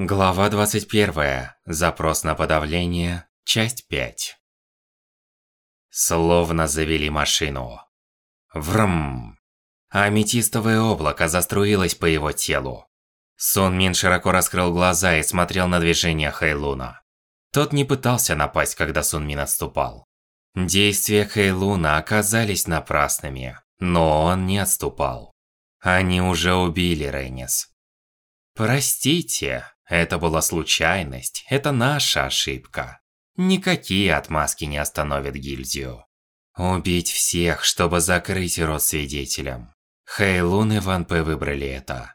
Глава 21. Запрос на подавление. Часть 5. Словно завели машину. Врм. Аметистовое облако заструилось по его телу. Сон Мин широко раскрыл глаза и смотрел на движение Хэйлуна. Тот не пытался напасть, когда Сун Мин отступал. Действия Хэйлуна оказались напрасными, но он не отступал. Они уже убили Рейнис. Простите, это была случайность, это наша ошибка. Никакие отмазки не остановят гильдию. Убить всех, чтобы закрыть рот свидетелям. Хэйлун и Ван Пэ выбрали это.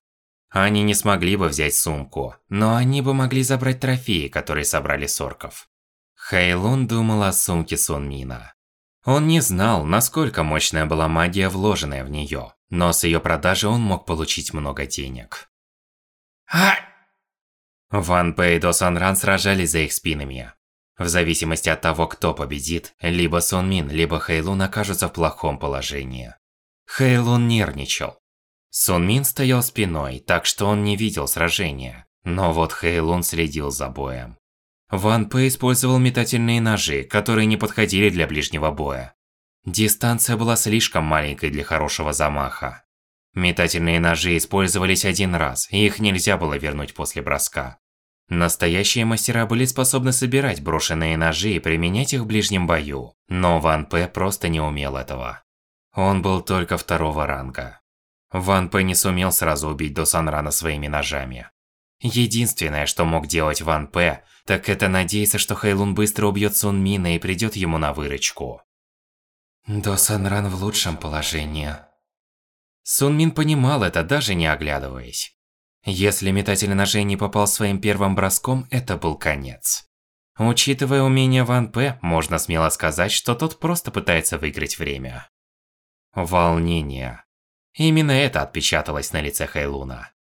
Они не смогли бы взять сумку, но они бы могли забрать трофеи, которые собрали с орков. Хэйлун думал о сумке Сунмина. Он не знал, насколько мощная была магия, вложенная в нее, но с ее продажи он мог получить много денег. А! Ван Пэй и До Сан Ран сражались за их спинами. В зависимости от того, кто победит, либо Сон Мин, либо Хэйлун окажутся в плохом положении. Хэйлун нервничал. Сон Мин стоял спиной, так что он не видел сражения. Но вот Хэйлун следил за боем. Ван Пэй использовал метательные ножи, которые не подходили для ближнего боя. Дистанция была слишком маленькой для хорошего замаха. Метательные ножи использовались один раз, и их нельзя было вернуть после броска. Настоящие мастера были способны собирать брошенные ножи и применять их в ближнем бою, но Ван Пэ просто не умел этого. Он был только второго ранга. Ван Пэ не сумел сразу убить До Санрана своими ножами. Единственное, что мог делать Ван Пэ, так это надеяться, что Хэйлун быстро убьет Сун Мина и придет ему на выручку. До Санран в лучшем положении. Сун Мин понимал это, даже не оглядываясь. Если метатель ножей не попал своим первым броском, это был конец. Учитывая умение Ван П, можно смело сказать, что тот просто пытается выиграть время. Волнение. Именно это отпечаталось на лице Хэйлуна.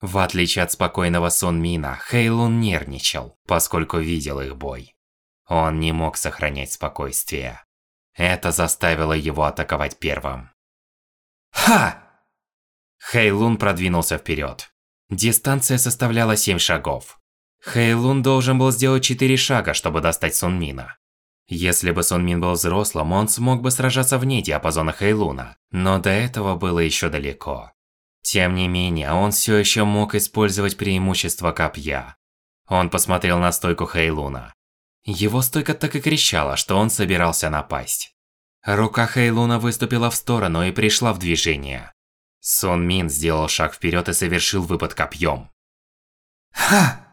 В отличие от спокойного Сон Мина, Хэйлун нервничал, поскольку видел их бой. Он не мог сохранять спокойствие. Это заставило его атаковать первым. Ха! Хэйлун продвинулся вперед. Дистанция составляла 7 шагов. Хэйлун должен был сделать 4 шага, чтобы достать Сунмина. Если бы Сунмин был взрослым, он смог бы сражаться вне диапазона Хэйлуна, но до этого было еще далеко. Тем не менее, он все еще мог использовать преимущество копья. Он посмотрел на стойку Хэйлуна. Его стойка так и кричала, что он собирался напасть. Рука Хэйлуна выступила в сторону и пришла в движение. Сон Мин сделал шаг вперед и совершил выпад копьем. Ха!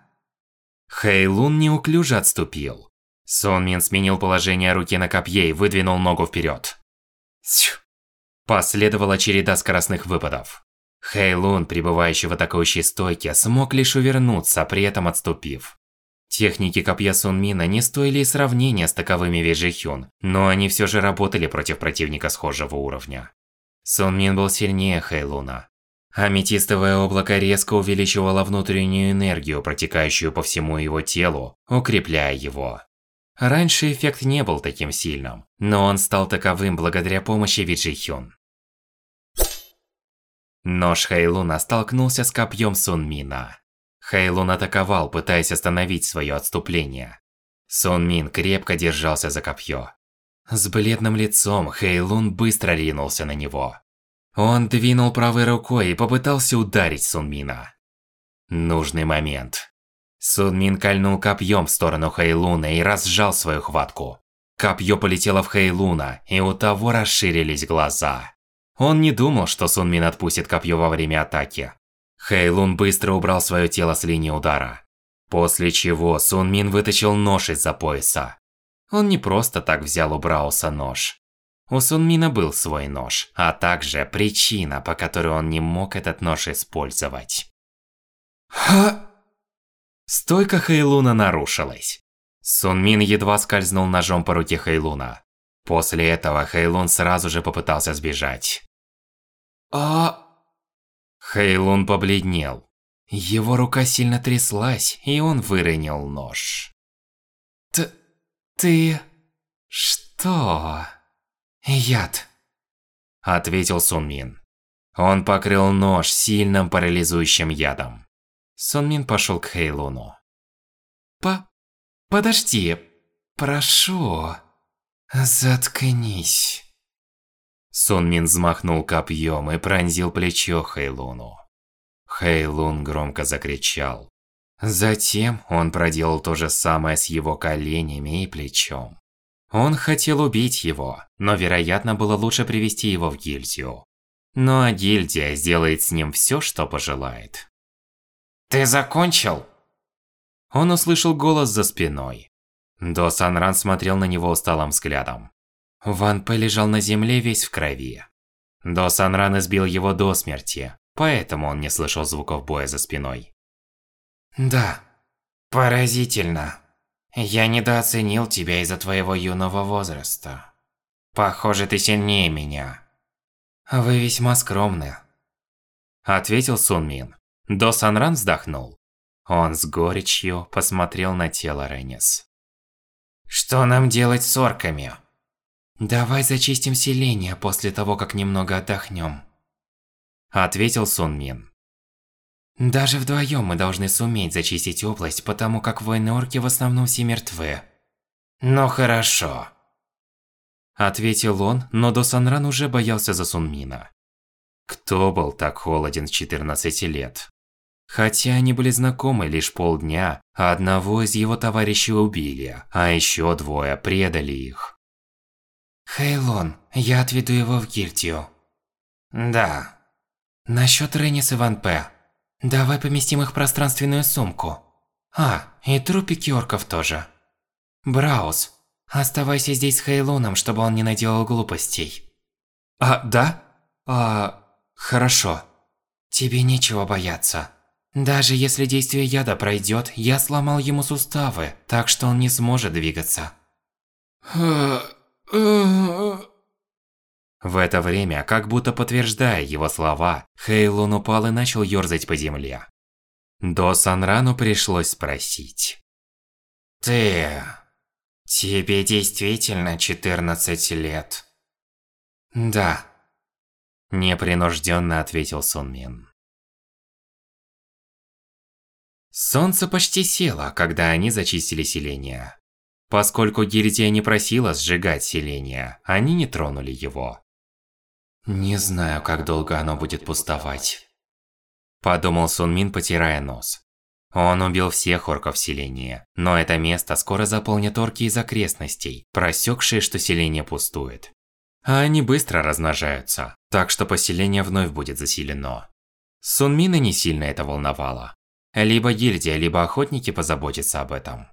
Хэйлун неуклюже отступил. Сон Мин сменил положение руки на копье и выдвинул ногу вперед. Сью. Последовала череда скоростных выпадов. Хэйлун, пребывающий в атакующей стойке, смог лишь увернуться, при этом отступив. Техники копья Сунмина не стоили и сравнения с таковыми Вежи Хюн, но они все же работали против противника схожего уровня. Сон Мин был сильнее Хэйлуна. Аметистовое облако резко увеличивало внутреннюю энергию, протекающую по всему его телу, укрепляя его. Раньше эффект не был таким сильным, но он стал таковым благодаря помощи Виджи Хюн. Нож Хэйлуна столкнулся с копьем Сун Мина. Хэйлун атаковал, пытаясь остановить свое отступление. Сун Мин крепко держался за копье. С бледным лицом Хэйлун быстро ринулся на него. Он двинул правой рукой и попытался ударить Сунмина. Нужный момент. Сунмин кольнул копьем в сторону Хэйлуна и разжал свою хватку. Копье полетело в Хэйлуна, и у того расширились глаза. Он не думал, что Сунмин отпустит копье во время атаки. Хэйлун быстро убрал свое тело с линии удара. После чего Сунмин вытащил нож из-за пояса. Он не просто так взял у Брауса нож. У Сунмина был свой нож, а также причина, по которой он не мог этот нож использовать. Ха! Стойка Хэйлуна нарушилась. Сунмин едва скользнул ножом по руке Хэйлуна. После этого Хэйлун сразу же попытался сбежать. А... Хэйлун побледнел. Его рука сильно тряслась, и он выронил нож. Т... «Ты... что?» «Яд», – ответил Сунмин. Он покрыл нож сильным парализующим ядом. Сонмин пошел к Хейлуну. По... Подожди. Прошу. Заткнись. Сонмин взмахнул копьем и пронзил плечо Хейлуну. Хейлун громко закричал. Затем он проделал то же самое с его коленями и плечом. Он хотел убить его, но вероятно было лучше привести его в гильдию. Ну а гильдия сделает с ним все, что пожелает. Ты закончил? Он услышал голос за спиной. До Санран смотрел на него усталым взглядом. Ван Пэ лежал на земле весь в крови. До Санран избил его до смерти, поэтому он не слышал звуков боя за спиной. Да, поразительно. Я недооценил тебя из-за твоего юного возраста. Похоже, ты сильнее меня. Вы весьма скромны. Ответил Сун Мин. До Санран вздохнул. Он с горечью посмотрел на тело Ренис. Что нам делать с орками? Давай зачистим селение после того, как немного отдохнем. Ответил Сун Мин. Даже вдвоем мы должны суметь зачистить область, потому как воины-орки в основном все мертвы. Ну хорошо. Ответил он, но До Санран уже боялся за Сунмина. Кто был так холоден с 14 лет? Хотя они были знакомы лишь полдня, а одного из его товарищей убили, а еще двое предали их. Хейлон, я отведу его в гильдию. Да. Насчет Реннис и Ван П. Давай поместим их в пространственную сумку. А, и трупики орков тоже. Браус, оставайся здесь с Хейлоном, чтобы он не наделал глупостей. А, да? А, хорошо. Тебе нечего бояться. Даже если действие яда пройдет, я сломал ему суставы, так что он не сможет двигаться. В это время, как будто подтверждая его слова, Хейлун упал и начал ёрзать по земле. До Санрану пришлось спросить. «Ты... тебе действительно 14 лет?» «Да», – непринужденно ответил Сунмин. Солнце почти село, когда они зачистили селение. Поскольку гильдия не просила сжигать селение, они не тронули его. Не знаю, как долго оно будет пустовать. Подумал Сунмин, потирая нос. Он убил всех орков селения, но это место скоро заполнят орки из окрестностей, просекшие, что селение пустует. А они быстро размножаются, так что поселение вновь будет заселено. Сунмина не сильно это волновало. Либо гильдия, либо охотники позаботятся об этом.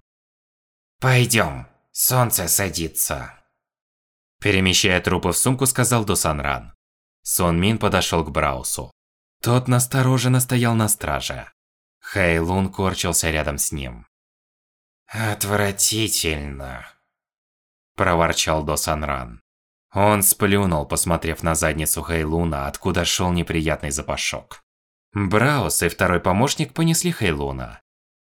Пойдем, солнце садится. Перемещая трупы в сумку, сказал Дусанран. Сон Мин подошел к Браусу. Тот настороженно стоял на страже. Хэй Лун корчился рядом с ним. «Отвратительно», – проворчал До Санран. Он сплюнул, посмотрев на задницу Хэйлуна, откуда шел неприятный запашок. Браус и второй помощник понесли Хэйлуна.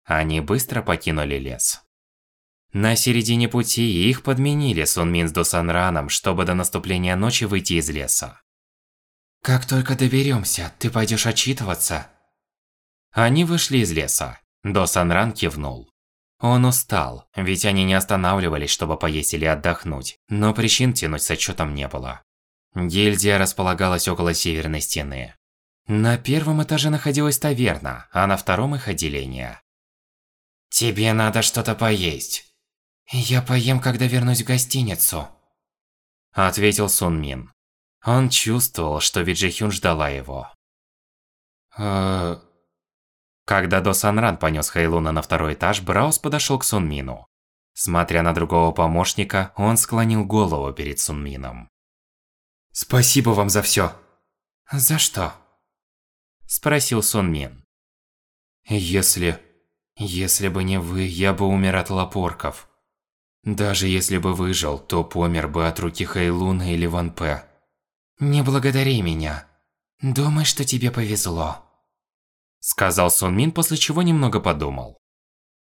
Они быстро покинули лес. На середине пути их подменили Сунмин с Досанраном, чтобы до наступления ночи выйти из леса. «Как только доберемся, ты пойдешь отчитываться?» Они вышли из леса. Досанран кивнул. Он устал, ведь они не останавливались, чтобы поесть или отдохнуть, но причин тянуть с отчетом не было. Гильдия располагалась около северной стены. На первом этаже находилась таверна, а на втором их отделение. «Тебе надо что-то поесть». «Я поем, когда вернусь в гостиницу», – ответил Сун Мин. Он чувствовал, что Виджихюн ждала его. Э... Когда До Санран понес Хейлуна на второй этаж, Браус подошел к Сунмину. Смотря на другого помощника, он склонил голову перед Сунмином. «Спасибо вам за все. «За что?» Спросил Сунмин. «Если... если бы не вы, я бы умер от лапорков. Даже если бы выжил, то помер бы от руки Хейлуна или Ван Пэ. «Не благодари меня. Думай, что тебе повезло», – сказал Сун Мин, после чего немного подумал.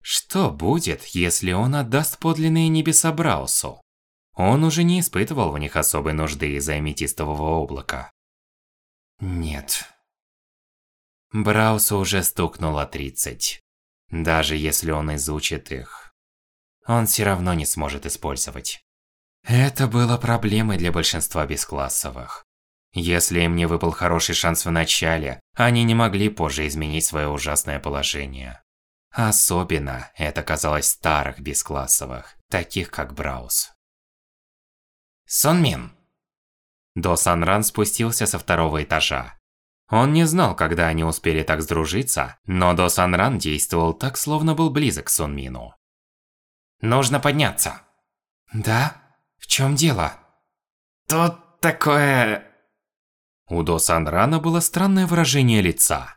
Что будет, если он отдаст подлинные небеса Браусу? Он уже не испытывал в них особой нужды из-за аметистового облака. Нет. Браусу уже стукнуло 30. Даже если он изучит их, он все равно не сможет использовать. Это было проблемой для большинства бесклассовых. Если им не выпал хороший шанс в начале, они не могли позже изменить свое ужасное положение. Особенно это казалось старых бесклассовых, таких как Браус. Сонмин. До Санран спустился со второго этажа. Он не знал, когда они успели так сдружиться, но До Санран действовал так, словно был близок к Сонмину. Нужно подняться. Да? В чем дело? Тут такое... У До Санрана было странное выражение лица.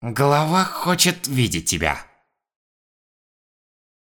Голова хочет видеть тебя.